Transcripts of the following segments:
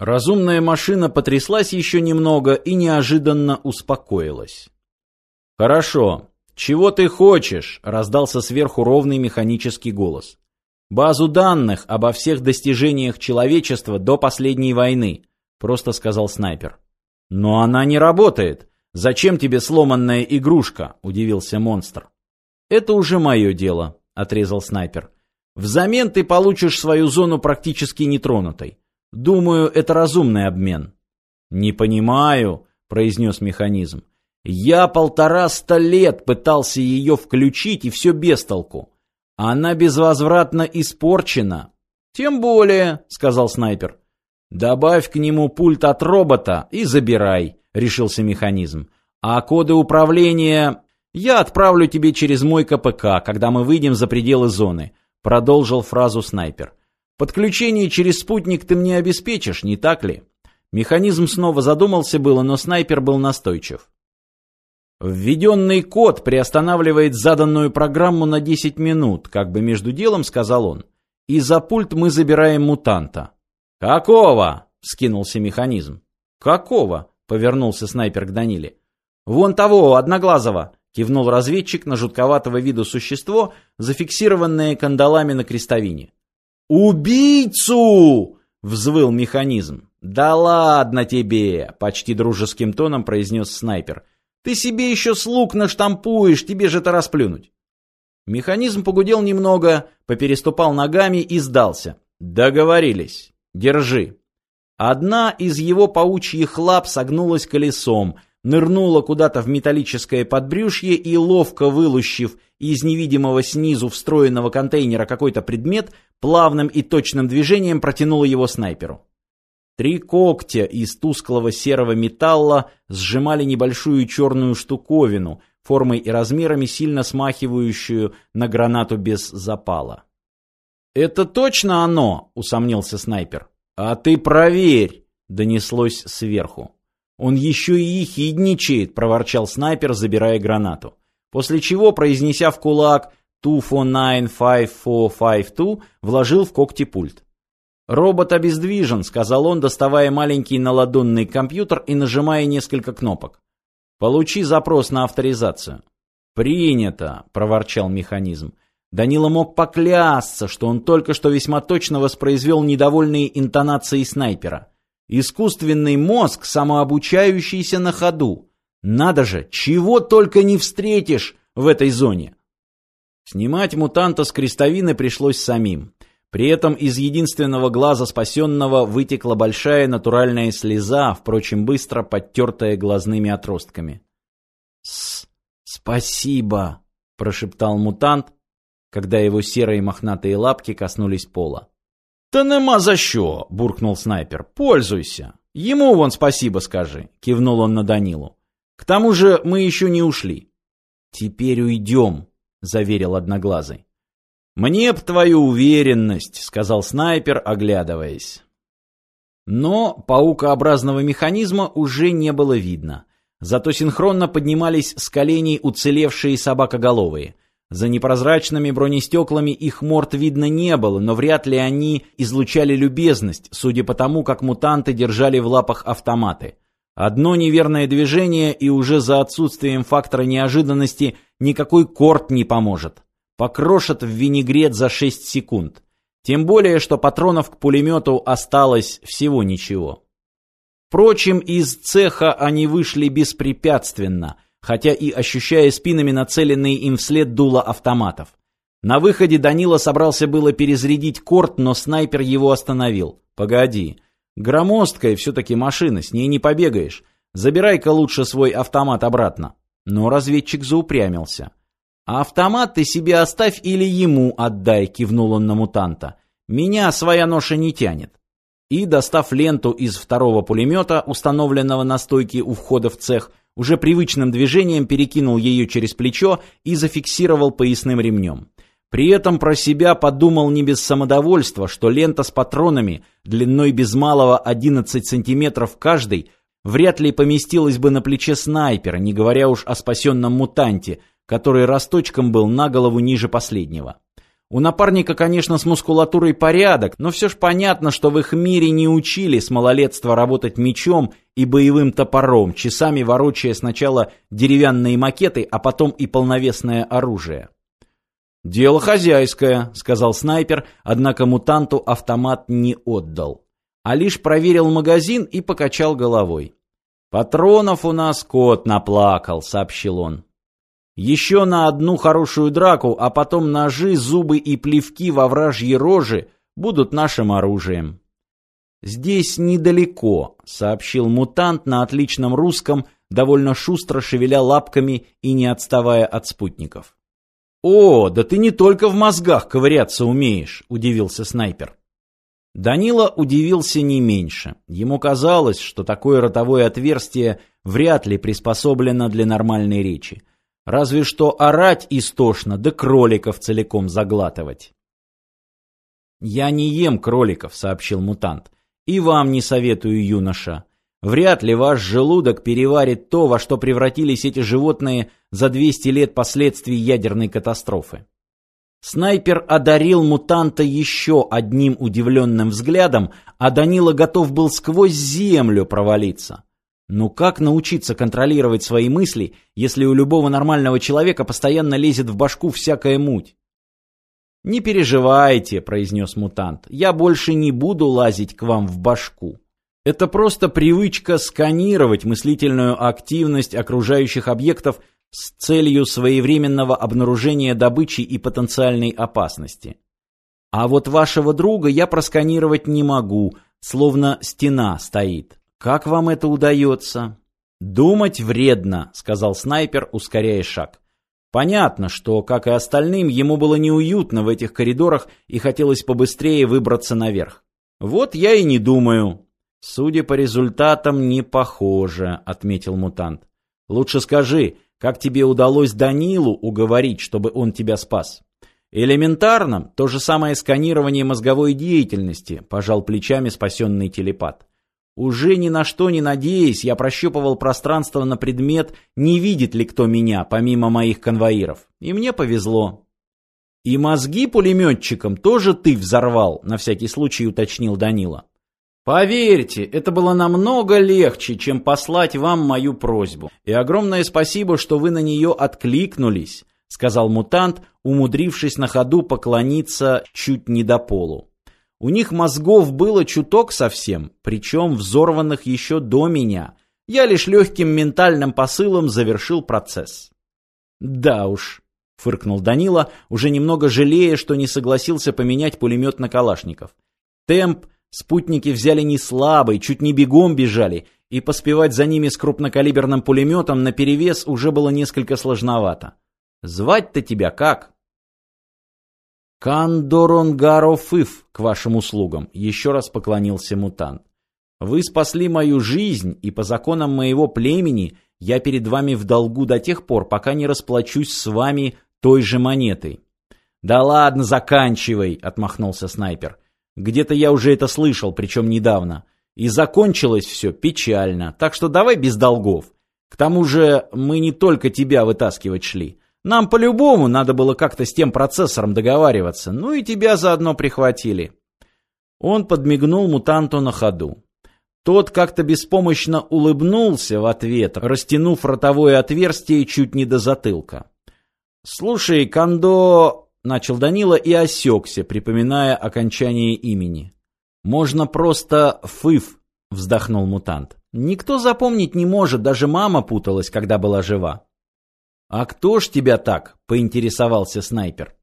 Разумная машина потряслась еще немного и неожиданно успокоилась. «Хорошо. Чего ты хочешь?» – раздался сверху ровный механический голос. «Базу данных обо всех достижениях человечества до последней войны», – просто сказал снайпер. «Но она не работает. Зачем тебе сломанная игрушка?» – удивился монстр. «Это уже мое дело», – отрезал снайпер. «Взамен ты получишь свою зону практически нетронутой. Думаю, это разумный обмен. Не понимаю, произнес механизм. Я полтораста лет пытался ее включить, и все без толку. Она безвозвратно испорчена. Тем более, сказал снайпер. Добавь к нему пульт от робота и забирай, решился механизм. А коды управления я отправлю тебе через мой КПК, когда мы выйдем за пределы зоны, продолжил фразу снайпер. Подключение через спутник ты мне обеспечишь, не так ли? Механизм снова задумался было, но снайпер был настойчив. Введенный код приостанавливает заданную программу на 10 минут, как бы между делом сказал он. И за пульт мы забираем мутанта. Какого? скинулся механизм. Какого? повернулся снайпер к Даниле. Вон того, одноглазого, кивнул разведчик на жутковатого вида существо, зафиксированное кандалами на крестовине. «Убийцу!» — взвыл механизм. «Да ладно тебе!» — почти дружеским тоном произнес снайпер. «Ты себе еще слуг наштампуешь, тебе же это расплюнуть!» Механизм погудел немного, попереступал ногами и сдался. «Договорились. Держи». Одна из его паучьих лап согнулась колесом — нырнула куда-то в металлическое подбрюшье и, ловко вылущив из невидимого снизу встроенного контейнера какой-то предмет, плавным и точным движением протянула его снайперу. Три когтя из тусклого серого металла сжимали небольшую черную штуковину, формой и размерами сильно смахивающую на гранату без запала. «Это точно оно?» — усомнился снайпер. «А ты проверь!» — донеслось сверху. «Он еще и ехидничает», — проворчал снайпер, забирая гранату. После чего, произнеся в кулак «2495452», вложил в когти пульт. «Робот обездвижен», — сказал он, доставая маленький наладонный компьютер и нажимая несколько кнопок. «Получи запрос на авторизацию». «Принято», — проворчал механизм. Данила мог поклясться, что он только что весьма точно воспроизвел недовольные интонации снайпера. Искусственный мозг, самообучающийся на ходу. Надо же, чего только не встретишь в этой зоне. Снимать мутанта с крестовины пришлось самим. При этом из единственного глаза спасенного вытекла большая натуральная слеза, впрочем, быстро подтертая глазными отростками. «С... спасибо», — прошептал мутант, когда его серые мохнатые лапки коснулись пола. «Та нема за що!» – буркнул снайпер. «Пользуйся! Ему вон спасибо скажи!» – кивнул он на Данилу. «К тому же мы еще не ушли». «Теперь уйдем», – заверил Одноглазый. «Мне б твою уверенность», — сказал снайпер, оглядываясь. Но паукообразного механизма уже не было видно. Зато синхронно поднимались с коленей уцелевшие собакоголовые. За непрозрачными бронестеклами их морд видно не было, но вряд ли они излучали любезность, судя по тому, как мутанты держали в лапах автоматы. Одно неверное движение, и уже за отсутствием фактора неожиданности никакой корт не поможет. Покрошат в винегрет за 6 секунд. Тем более, что патронов к пулемету осталось всего ничего. Впрочем, из цеха они вышли беспрепятственно – хотя и ощущая спинами нацеленные им вслед дуло автоматов. На выходе Данила собрался было перезарядить корт, но снайпер его остановил. «Погоди. Громоздкая все-таки машина, с ней не побегаешь. Забирай-ка лучше свой автомат обратно». Но разведчик заупрямился. «А автомат ты себе оставь или ему отдай», — кивнул он на мутанта. «Меня своя ноша не тянет». И, достав ленту из второго пулемета, установленного на стойке у входа в цех, уже привычным движением перекинул ее через плечо и зафиксировал поясным ремнем. При этом про себя подумал не без самодовольства, что лента с патронами длиной без малого 11 сантиметров каждый вряд ли поместилась бы на плече снайпера, не говоря уж о спасенном мутанте, который росточком был на голову ниже последнего. У напарника, конечно, с мускулатурой порядок, но все ж понятно, что в их мире не учили с малолетства работать мечом и боевым топором, часами ворочая сначала деревянные макеты, а потом и полновесное оружие. «Дело хозяйское», — сказал снайпер, однако мутанту автомат не отдал, а лишь проверил магазин и покачал головой. «Патронов у нас кот наплакал», — сообщил он. Еще на одну хорошую драку, а потом ножи, зубы и плевки во вражьи рожи будут нашим оружием. «Здесь недалеко», — сообщил мутант на отличном русском, довольно шустро шевеля лапками и не отставая от спутников. «О, да ты не только в мозгах ковыряться умеешь», — удивился снайпер. Данила удивился не меньше. Ему казалось, что такое ротовое отверстие вряд ли приспособлено для нормальной речи. Разве что орать истошно, да кроликов целиком заглатывать. «Я не ем кроликов», — сообщил мутант. «И вам не советую, юноша. Вряд ли ваш желудок переварит то, во что превратились эти животные за 200 лет последствий ядерной катастрофы». Снайпер одарил мутанта еще одним удивленным взглядом, а Данила готов был сквозь землю провалиться. Ну как научиться контролировать свои мысли, если у любого нормального человека постоянно лезет в башку всякая муть? «Не переживайте», — произнес мутант, — «я больше не буду лазить к вам в башку. Это просто привычка сканировать мыслительную активность окружающих объектов с целью своевременного обнаружения добычи и потенциальной опасности. А вот вашего друга я просканировать не могу, словно стена стоит. «Как вам это удается?» «Думать вредно», — сказал снайпер, ускоряя шаг. Понятно, что, как и остальным, ему было неуютно в этих коридорах и хотелось побыстрее выбраться наверх. «Вот я и не думаю». «Судя по результатам, не похоже», — отметил мутант. «Лучше скажи, как тебе удалось Данилу уговорить, чтобы он тебя спас?» «Элементарно, то же самое сканирование мозговой деятельности», — пожал плечами спасенный телепат. Уже ни на что не надеясь, я прощупывал пространство на предмет, не видит ли кто меня, помимо моих конвоиров. И мне повезло. «И мозги пулеметчикам тоже ты взорвал», — на всякий случай уточнил Данила. «Поверьте, это было намного легче, чем послать вам мою просьбу. И огромное спасибо, что вы на нее откликнулись», — сказал мутант, умудрившись на ходу поклониться чуть не до полу. У них мозгов было чуток совсем, причем взорванных еще до меня. Я лишь легким ментальным посылом завершил процесс. «Да уж», — фыркнул Данила, уже немного жалея, что не согласился поменять пулемет на Калашников. Темп спутники взяли не слабый, чуть не бегом бежали, и поспевать за ними с крупнокалиберным пулеметом наперевес уже было несколько сложновато. «Звать-то тебя как?» «Кандоронгарофыф к вашим услугам», — еще раз поклонился мутант. «Вы спасли мою жизнь, и по законам моего племени я перед вами в долгу до тех пор, пока не расплачусь с вами той же монетой». «Да ладно, заканчивай», — отмахнулся снайпер. «Где-то я уже это слышал, причем недавно. И закончилось все печально, так что давай без долгов. К тому же мы не только тебя вытаскивать шли». Нам по-любому надо было как-то с тем процессором договариваться, ну и тебя заодно прихватили. Он подмигнул мутанту на ходу. Тот как-то беспомощно улыбнулся в ответ, растянув ротовое отверстие чуть не до затылка. «Слушай, Кондо...» — начал Данила и осекся, припоминая окончание имени. «Можно просто Фыф», — вздохнул мутант. «Никто запомнить не может, даже мама путалась, когда была жива». «А кто ж тебя так?» — поинтересовался снайпер.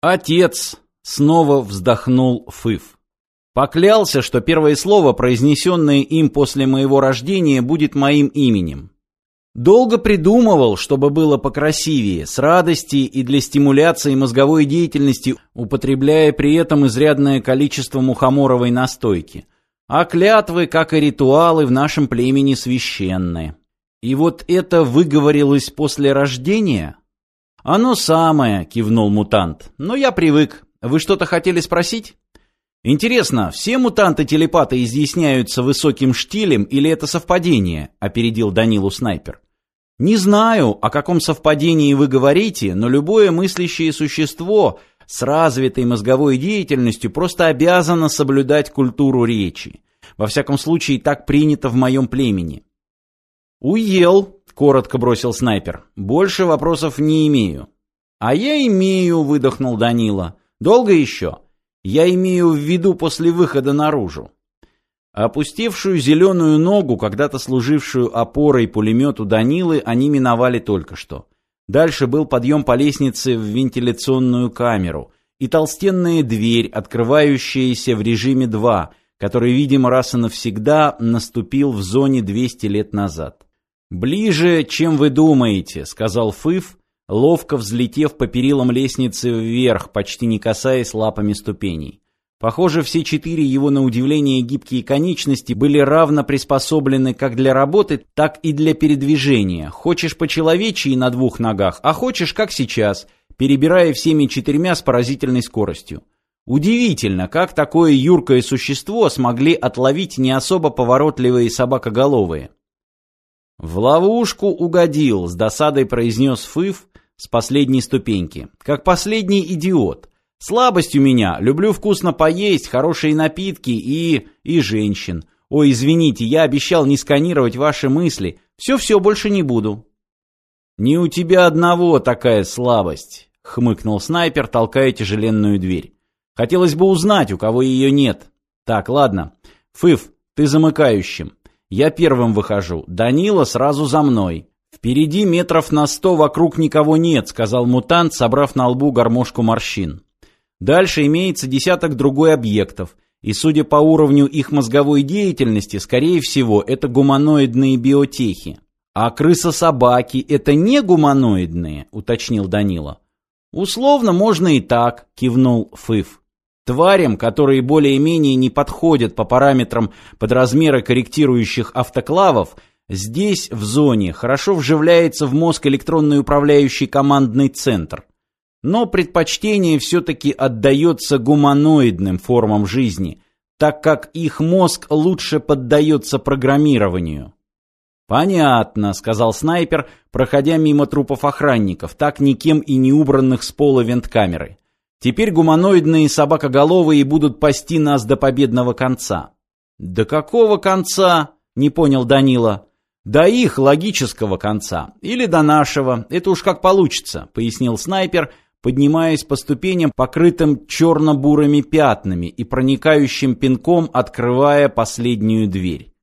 «Отец!» — снова вздохнул Фыф. «Поклялся, что первое слово, произнесенное им после моего рождения, будет моим именем. Долго придумывал, чтобы было покрасивее, с радости и для стимуляции мозговой деятельности, употребляя при этом изрядное количество мухоморовой настойки. А клятвы, как и ритуалы, в нашем племени священные». И вот это выговорилось после рождения? Оно самое, кивнул мутант. Но я привык. Вы что-то хотели спросить? Интересно, все мутанты-телепаты изъясняются высоким штилем или это совпадение? Опередил Данилу снайпер. Не знаю, о каком совпадении вы говорите, но любое мыслящее существо с развитой мозговой деятельностью просто обязана соблюдать культуру речи. Во всяком случае, так принято в моем племени. «Уел», — коротко бросил снайпер. «Больше вопросов не имею». «А я имею», — выдохнул Данила. «Долго еще?» «Я имею в виду после выхода наружу». Опустевшую зеленую ногу, когда-то служившую опорой пулемету Данилы, они миновали только что. Дальше был подъем по лестнице в вентиляционную камеру и толстенная дверь, открывающаяся в режиме 2, который, видимо, раз и навсегда наступил в зоне 200 лет назад. «Ближе, чем вы думаете», — сказал Фыф, ловко взлетев по перилам лестницы вверх, почти не касаясь лапами ступеней. Похоже, все четыре его на удивление гибкие конечности были равно приспособлены как для работы, так и для передвижения. Хочешь по-человечьи на двух ногах, а хочешь, как сейчас, перебирая всеми четырьмя с поразительной скоростью. Удивительно, как такое юркое существо смогли отловить не особо поворотливые собакоголовые. «В ловушку угодил», — с досадой произнес Фыф с последней ступеньки. «Как последний идиот. Слабость у меня. Люблю вкусно поесть, хорошие напитки и... и женщин. Ой, извините, я обещал не сканировать ваши мысли. Все-все, больше не буду». «Не у тебя одного такая слабость», — хмыкнул снайпер, толкая тяжеленную дверь. «Хотелось бы узнать, у кого ее нет. Так, ладно. Фыф, ты замыкающим. Я первым выхожу. Данила сразу за мной. Впереди метров на сто вокруг никого нет, сказал мутант, собрав на лбу гармошку морщин. Дальше имеется десяток другой объектов, и судя по уровню их мозговой деятельности, скорее всего, это гуманоидные биотехи. А крыса-собаки это не гуманоидные, уточнил Данила. Условно можно и так, кивнул Фыф. Тварям, которые более-менее не подходят по параметрам под размеры корректирующих автоклавов, здесь, в зоне, хорошо вживляется в мозг электронный управляющий командный центр. Но предпочтение все-таки отдается гуманоидным формам жизни, так как их мозг лучше поддается программированию. «Понятно», — сказал снайпер, проходя мимо трупов охранников, так никем и не убранных с пола венткамеры. «Теперь гуманоидные собакоголовые будут пасти нас до победного конца». «До какого конца?» — не понял Данила. «До их логического конца. Или до нашего. Это уж как получится», — пояснил снайпер, поднимаясь по ступеням, покрытым черно-бурыми пятнами и проникающим пинком открывая последнюю дверь.